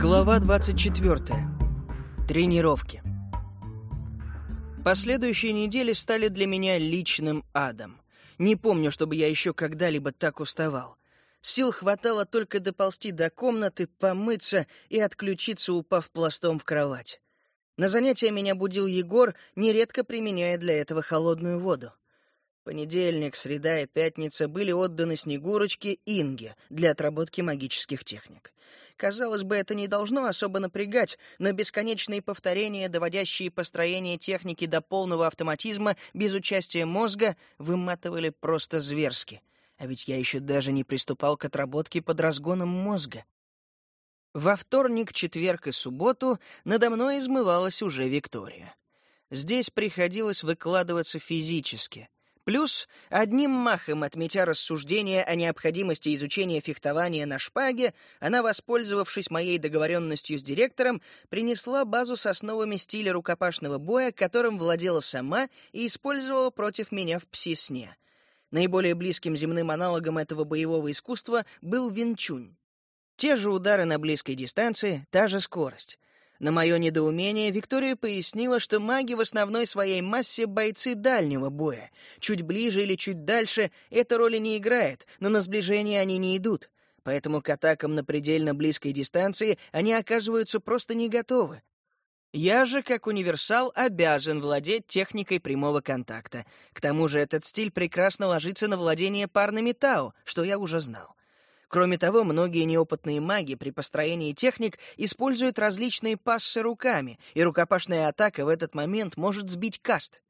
Глава 24. Тренировки. Последующие недели стали для меня личным адом. Не помню, чтобы я еще когда-либо так уставал. Сил хватало только доползти до комнаты, помыться и отключиться, упав пластом в кровать. На занятия меня будил Егор, нередко применяя для этого холодную воду. Понедельник, среда и пятница были отданы Снегурочке Инге для отработки магических техник. Казалось бы, это не должно особо напрягать, но бесконечные повторения, доводящие построение техники до полного автоматизма без участия мозга, выматывали просто зверски. А ведь я еще даже не приступал к отработке под разгоном мозга. Во вторник, четверг и субботу надо мной измывалась уже Виктория. Здесь приходилось выкладываться физически — Плюс, одним махом отметя рассуждения о необходимости изучения фехтования на шпаге, она, воспользовавшись моей договоренностью с директором, принесла базу с основами стиля рукопашного боя, которым владела сама и использовала против меня в пси-сне. Наиболее близким земным аналогом этого боевого искусства был винчунь. Те же удары на близкой дистанции, та же скорость — на мое недоумение Виктория пояснила, что маги в основной своей массе бойцы дальнего боя. Чуть ближе или чуть дальше эта роли не играет, но на сближение они не идут. Поэтому к атакам на предельно близкой дистанции они оказываются просто не готовы. Я же, как универсал, обязан владеть техникой прямого контакта. К тому же этот стиль прекрасно ложится на владение парными Тао, что я уже знал. Кроме того, многие неопытные маги при построении техник используют различные пассы руками, и рукопашная атака в этот момент может сбить каст.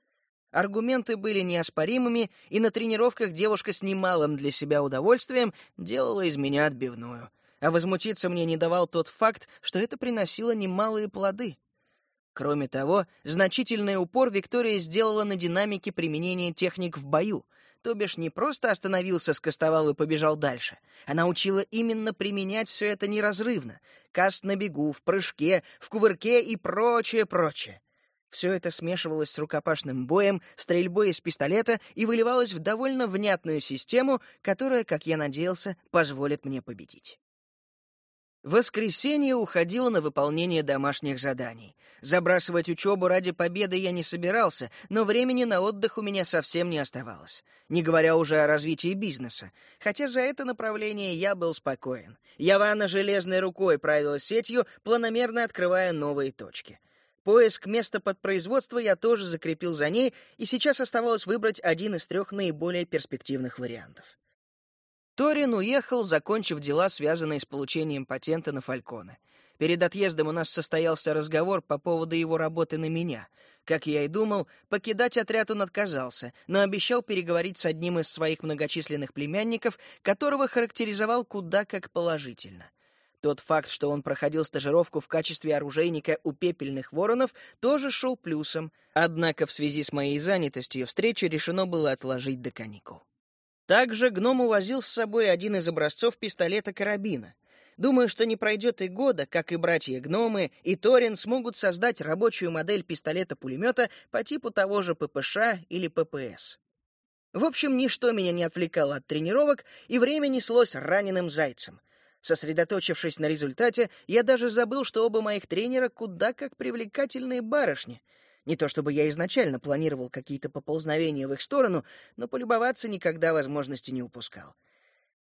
Аргументы были неоспоримыми, и на тренировках девушка с немалым для себя удовольствием делала из меня отбивную. А возмутиться мне не давал тот факт, что это приносило немалые плоды. Кроме того, значительный упор Виктория сделала на динамике применения техник в бою — то бишь не просто остановился, скостовал и побежал дальше. Она учила именно применять все это неразрывно. Каст на бегу, в прыжке, в кувырке и прочее, прочее. Все это смешивалось с рукопашным боем, стрельбой из пистолета и выливалось в довольно внятную систему, которая, как я надеялся, позволит мне победить. Воскресенье уходило на выполнение домашних заданий. Забрасывать учебу ради победы я не собирался, но времени на отдых у меня совсем не оставалось, не говоря уже о развитии бизнеса. Хотя за это направление я был спокоен. Явана железной рукой правила сетью, планомерно открывая новые точки. Поиск места под производство я тоже закрепил за ней, и сейчас оставалось выбрать один из трех наиболее перспективных вариантов. Торин уехал, закончив дела, связанные с получением патента на Фальконе. Перед отъездом у нас состоялся разговор по поводу его работы на меня. Как я и думал, покидать отряд он отказался, но обещал переговорить с одним из своих многочисленных племянников, которого характеризовал куда как положительно. Тот факт, что он проходил стажировку в качестве оружейника у пепельных воронов, тоже шел плюсом, однако в связи с моей занятостью встречу решено было отложить до каникул. Также гном увозил с собой один из образцов пистолета-карабина. Думаю, что не пройдет и года, как и братья-гномы, и Торин смогут создать рабочую модель пистолета-пулемета по типу того же ППШ или ППС. В общем, ничто меня не отвлекало от тренировок, и время неслось раненым зайцем. Сосредоточившись на результате, я даже забыл, что оба моих тренера куда как привлекательные барышни — не то чтобы я изначально планировал какие-то поползновения в их сторону, но полюбоваться никогда возможности не упускал.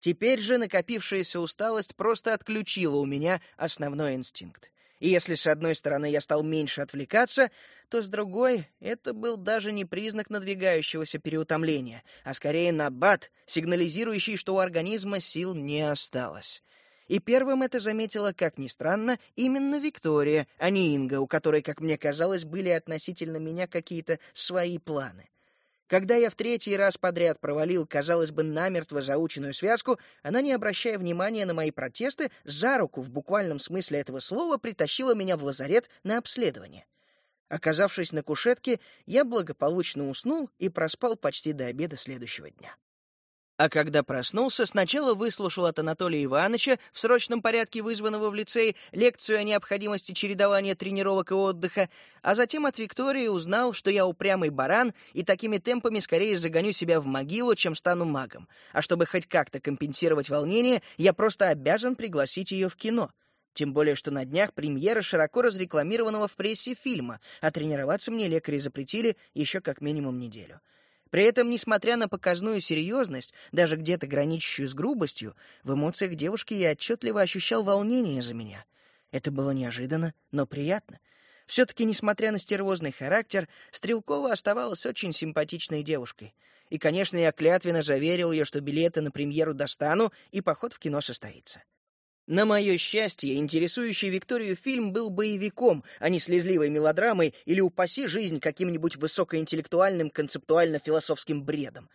Теперь же накопившаяся усталость просто отключила у меня основной инстинкт. И если с одной стороны я стал меньше отвлекаться, то с другой это был даже не признак надвигающегося переутомления, а скорее набат, сигнализирующий, что у организма сил не осталось. И первым это заметила, как ни странно, именно Виктория, а не Инга, у которой, как мне казалось, были относительно меня какие-то свои планы. Когда я в третий раз подряд провалил, казалось бы, намертво заученную связку, она, не обращая внимания на мои протесты, за руку в буквальном смысле этого слова притащила меня в лазарет на обследование. Оказавшись на кушетке, я благополучно уснул и проспал почти до обеда следующего дня. А когда проснулся, сначала выслушал от Анатолия Ивановича, в срочном порядке вызванного в лицей, лекцию о необходимости чередования тренировок и отдыха, а затем от Виктории узнал, что я упрямый баран и такими темпами скорее загоню себя в могилу, чем стану магом. А чтобы хоть как-то компенсировать волнение, я просто обязан пригласить ее в кино. Тем более, что на днях премьера широко разрекламированного в прессе фильма, а тренироваться мне лекари запретили еще как минимум неделю. При этом, несмотря на показную серьезность, даже где-то граничащую с грубостью, в эмоциях девушки я отчетливо ощущал волнение за меня. Это было неожиданно, но приятно. Все-таки, несмотря на стервозный характер, Стрелкова оставалась очень симпатичной девушкой. И, конечно, я клятвенно заверил ее, что билеты на премьеру достану, и поход в кино состоится. На мое счастье, интересующий Викторию фильм был боевиком, а не слезливой мелодрамой или, упаси жизнь, каким-нибудь высокоинтеллектуальным концептуально-философским бредом.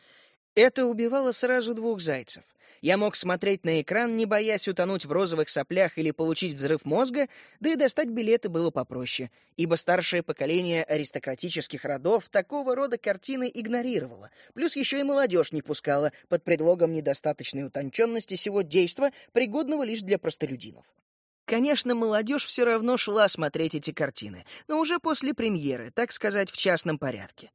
Это убивало сразу двух зайцев. Я мог смотреть на экран, не боясь утонуть в розовых соплях или получить взрыв мозга, да и достать билеты было попроще, ибо старшее поколение аристократических родов такого рода картины игнорировало, плюс еще и молодежь не пускала под предлогом недостаточной утонченности сего действа, пригодного лишь для простолюдинов. Конечно, молодежь все равно шла смотреть эти картины, но уже после премьеры, так сказать, в частном порядке.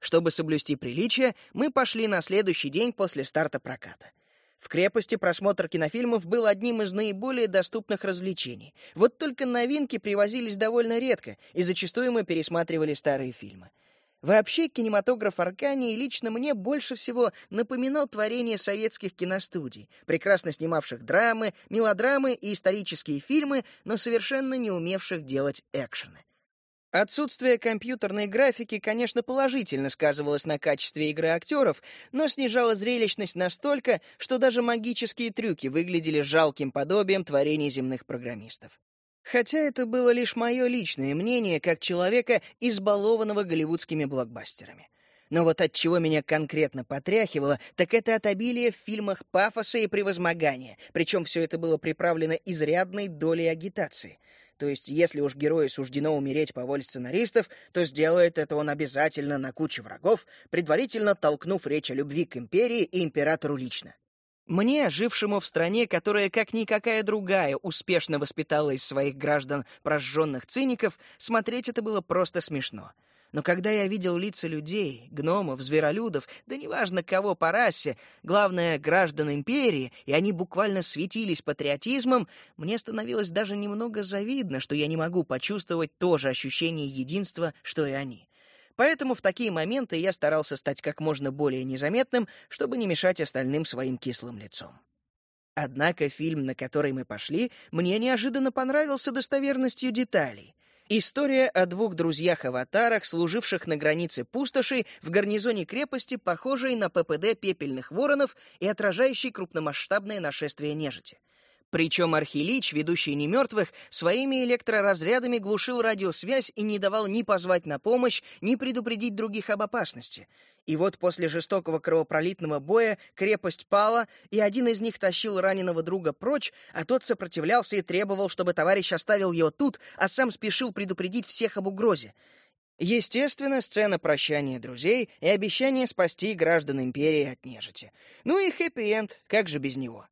Чтобы соблюсти приличие, мы пошли на следующий день после старта проката. В крепости просмотр кинофильмов был одним из наиболее доступных развлечений. Вот только новинки привозились довольно редко, и зачастую мы пересматривали старые фильмы. Вообще, кинематограф Аркании лично мне больше всего напоминал творение советских киностудий, прекрасно снимавших драмы, мелодрамы и исторические фильмы, но совершенно не умевших делать экшены. Отсутствие компьютерной графики, конечно, положительно сказывалось на качестве игры актеров, но снижало зрелищность настолько, что даже магические трюки выглядели жалким подобием творений земных программистов. Хотя это было лишь мое личное мнение, как человека, избалованного голливудскими блокбастерами. Но вот от чего меня конкретно потряхивало, так это от обилия в фильмах пафоса и превозмогания, причем все это было приправлено изрядной долей агитации — то есть, если уж герою суждено умереть по воле сценаристов, то сделает это он обязательно на куче врагов, предварительно толкнув речь о любви к империи и императору лично. Мне, жившему в стране, которая, как никакая другая, успешно воспитала из своих граждан прожженных циников, смотреть это было просто смешно — но когда я видел лица людей, гномов, зверолюдов, да неважно кого по расе, главное, граждан империи, и они буквально светились патриотизмом, мне становилось даже немного завидно, что я не могу почувствовать то же ощущение единства, что и они. Поэтому в такие моменты я старался стать как можно более незаметным, чтобы не мешать остальным своим кислым лицом. Однако фильм, на который мы пошли, мне неожиданно понравился достоверностью деталей. История о двух друзьях-аватарах, служивших на границе пустоши в гарнизоне крепости, похожей на ППД пепельных воронов и отражающей крупномасштабное нашествие нежити. Причем Архилич, ведущий немертвых, своими электроразрядами глушил радиосвязь и не давал ни позвать на помощь, ни предупредить других об опасности. И вот после жестокого кровопролитного боя крепость пала, и один из них тащил раненого друга прочь, а тот сопротивлялся и требовал, чтобы товарищ оставил его тут, а сам спешил предупредить всех об угрозе. Естественно, сцена прощания друзей и обещание спасти граждан империи от нежити. Ну и хэппи-энд, как же без него?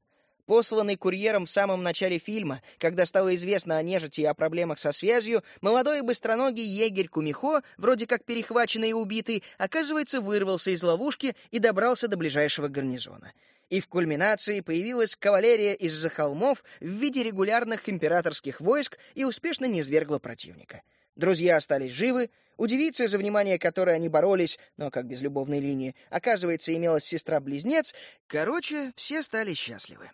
Посланный курьером в самом начале фильма, когда стало известно о нежити и о проблемах со связью, молодой и быстроногий егерь Кумихо, вроде как перехваченный и убитый, оказывается, вырвался из ловушки и добрался до ближайшего гарнизона. И в кульминации появилась кавалерия из-за холмов в виде регулярных императорских войск и успешно низвергла противника. Друзья остались живы, у девицы, за внимание которой они боролись, но как без любовной линии, оказывается, имелась сестра-близнец. Короче, все стали счастливы.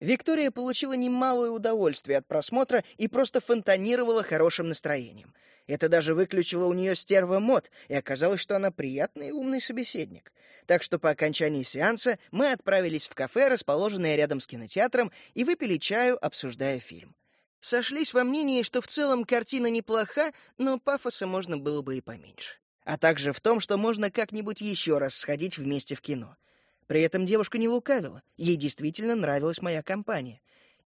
Виктория получила немалое удовольствие от просмотра и просто фонтанировала хорошим настроением. Это даже выключило у нее стерва мод, и оказалось, что она приятный и умный собеседник. Так что по окончании сеанса мы отправились в кафе, расположенное рядом с кинотеатром, и выпили чаю, обсуждая фильм. Сошлись во мнении, что в целом картина неплоха, но пафоса можно было бы и поменьше. А также в том, что можно как-нибудь еще раз сходить вместе в кино — при этом девушка не лукавила, ей действительно нравилась моя компания.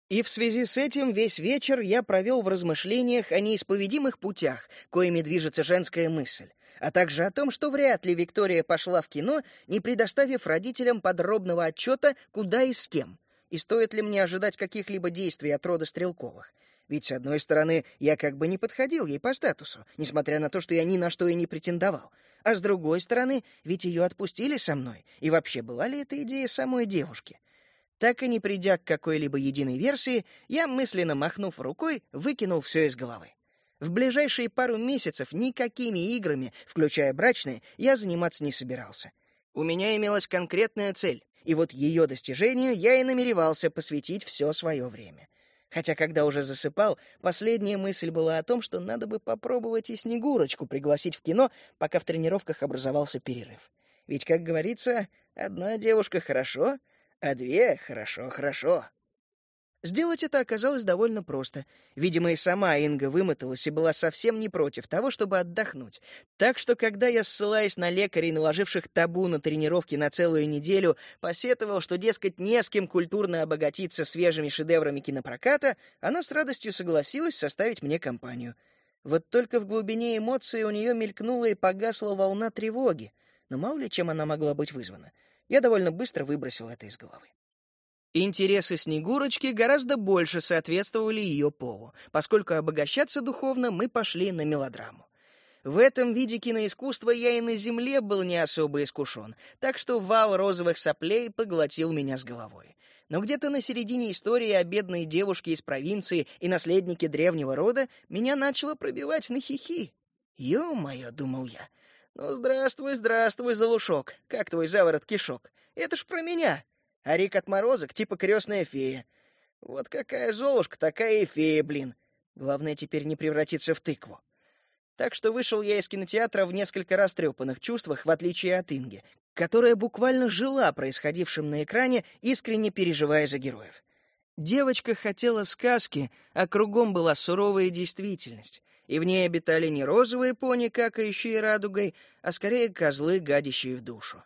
И в связи с этим весь вечер я провел в размышлениях о неисповедимых путях, коими движется женская мысль, а также о том, что вряд ли Виктория пошла в кино, не предоставив родителям подробного отчета, куда и с кем, и стоит ли мне ожидать каких-либо действий от рода Стрелковых. Ведь, с одной стороны, я как бы не подходил ей по статусу, несмотря на то, что я ни на что и не претендовал. А с другой стороны, ведь ее отпустили со мной. И вообще, была ли эта идея самой девушки? Так и не придя к какой-либо единой версии, я, мысленно махнув рукой, выкинул все из головы. В ближайшие пару месяцев никакими играми, включая брачные, я заниматься не собирался. У меня имелась конкретная цель, и вот ее достижению я и намеревался посвятить все свое время. Хотя, когда уже засыпал, последняя мысль была о том, что надо бы попробовать и Снегурочку пригласить в кино, пока в тренировках образовался перерыв. Ведь, как говорится, одна девушка хорошо, а две — хорошо-хорошо. Сделать это оказалось довольно просто. Видимо, и сама Инга вымоталась и была совсем не против того, чтобы отдохнуть. Так что, когда я, ссылаясь на лекарей, наложивших табу на тренировки на целую неделю, посетовал, что, дескать, не с кем культурно обогатиться свежими шедеврами кинопроката, она с радостью согласилась составить мне компанию. Вот только в глубине эмоций у нее мелькнула и погасла волна тревоги. Но мало ли чем она могла быть вызвана. Я довольно быстро выбросил это из головы. Интересы Снегурочки гораздо больше соответствовали ее полу, поскольку обогащаться духовно мы пошли на мелодраму. В этом виде киноискусства я и на земле был не особо искушен, так что вал розовых соплей поглотил меня с головой. Но где-то на середине истории о бедной девушке из провинции и наследнике древнего рода меня начало пробивать на хихи. «Ё-моё», — думал я, — «ну здравствуй, здравствуй, залушок, как твой заворот кишок, это ж про меня, а Рик отморозок типа крестная фея. Вот какая Золушка, такая и фея, блин. Главное теперь не превратиться в тыкву. Так что вышел я из кинотеатра в несколько растрепанных чувствах, в отличие от Инги, которая буквально жила происходившим на экране, искренне переживая за героев. Девочка хотела сказки, а кругом была суровая действительность, и в ней обитали не розовые пони, какающие радугой, а скорее козлы, гадящие в душу.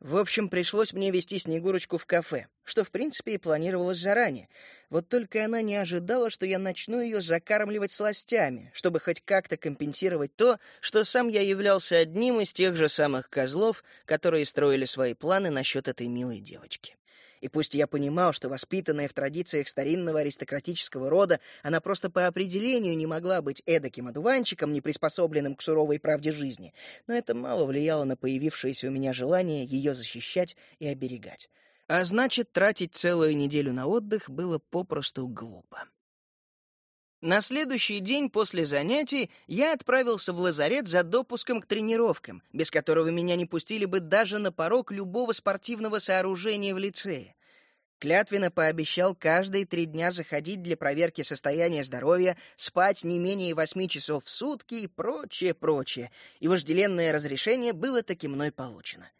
В общем, пришлось мне вести Снегурочку в кафе, что, в принципе, и планировалось заранее. Вот только она не ожидала, что я начну ее закармливать сластями, чтобы хоть как-то компенсировать то, что сам я являлся одним из тех же самых козлов, которые строили свои планы насчет этой милой девочки. И пусть я понимал, что воспитанная в традициях старинного аристократического рода, она просто по определению не могла быть эдаким одуванчиком, не приспособленным к суровой правде жизни, но это мало влияло на появившееся у меня желание ее защищать и оберегать. А значит, тратить целую неделю на отдых было попросту глупо. На следующий день после занятий я отправился в лазарет за допуском к тренировкам, без которого меня не пустили бы даже на порог любого спортивного сооружения в лицее. Клятвенно пообещал каждые три дня заходить для проверки состояния здоровья, спать не менее восьми часов в сутки и прочее, прочее. И вожделенное разрешение было таки мной получено.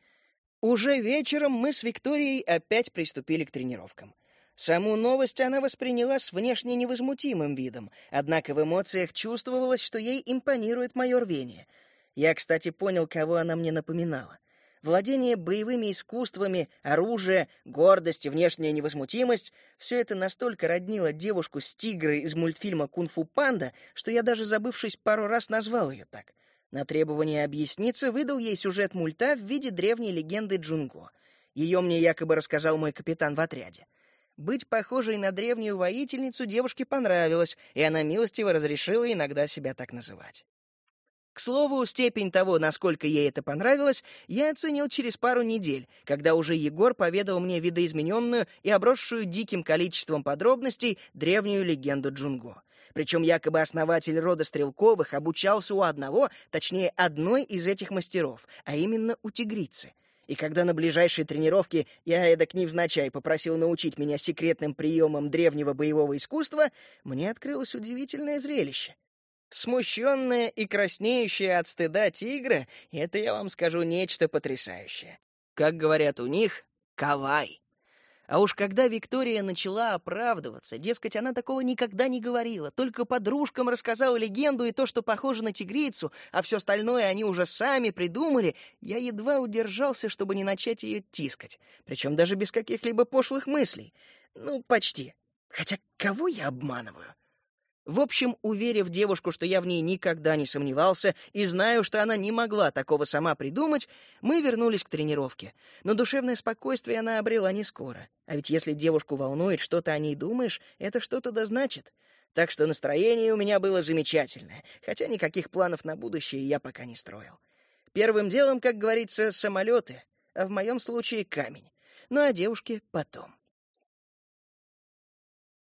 Уже вечером мы с Викторией опять приступили к тренировкам. Саму новость она восприняла с внешне невозмутимым видом, однако в эмоциях чувствовалось, что ей импонирует мое рвение. Я, кстати, понял, кого она мне напоминала. Владение боевыми искусствами, оружие, гордость и внешняя невозмутимость — все это настолько роднило девушку с тигрой из мультфильма «Кунг-фу панда», что я даже забывшись пару раз назвал ее так. На требование объясниться выдал ей сюжет мульта в виде древней легенды Джунго. Ее мне якобы рассказал мой капитан в отряде. Быть похожей на древнюю воительницу девушке понравилось, и она милостиво разрешила иногда себя так называть. К слову, степень того, насколько ей это понравилось, я оценил через пару недель, когда уже Егор поведал мне видоизмененную и обросшую диким количеством подробностей древнюю легенду Джунго. Причем якобы основатель рода Стрелковых обучался у одного, точнее, одной из этих мастеров, а именно у тигрицы. И когда на ближайшей тренировке я эдак невзначай попросил научить меня секретным приемам древнего боевого искусства, мне открылось удивительное зрелище. Смущенная и краснеющая от стыда тигра — это, я вам скажу, нечто потрясающее. Как говорят у них, кавай. А уж когда Виктория начала оправдываться, дескать, она такого никогда не говорила, только подружкам рассказала легенду и то, что похоже на тигрицу, а все остальное они уже сами придумали, я едва удержался, чтобы не начать ее тискать, причем даже без каких-либо пошлых мыслей. Ну, почти. Хотя кого я обманываю? В общем, уверив девушку, что я в ней никогда не сомневался и знаю, что она не могла такого сама придумать, мы вернулись к тренировке. Но душевное спокойствие она обрела не скоро. А ведь если девушку волнует, что ты о ней думаешь, это что-то да значит. Так что настроение у меня было замечательное, хотя никаких планов на будущее я пока не строил. Первым делом, как говорится, самолеты, а в моем случае камень. Ну а девушке потом.